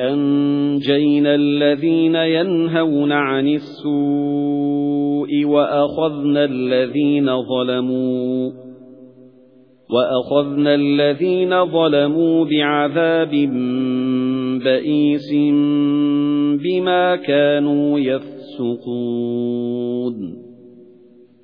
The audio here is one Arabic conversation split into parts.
أَنجَيْنَا الَّذِينَ يَنْهَوْنَ عَنِ السُّوءِ وَأَخَذْنَا الَّذِينَ ظَلَمُوا وَأَخَذْنَا الَّذِينَ ظَلَمُوا بِعَذَابٍ بَئِيسٍ بِمَا كَانُوا يَفْسُقُونَ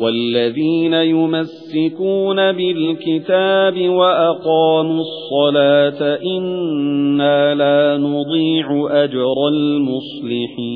وَالَّذِينَ يُمَسِّكُونَ بِالْكِتَابِ وَأَقَامُوا الصَّلَاةَ إِنَّا لَا نُضِيعُ أَجْرَ الْمُصْلِحِينَ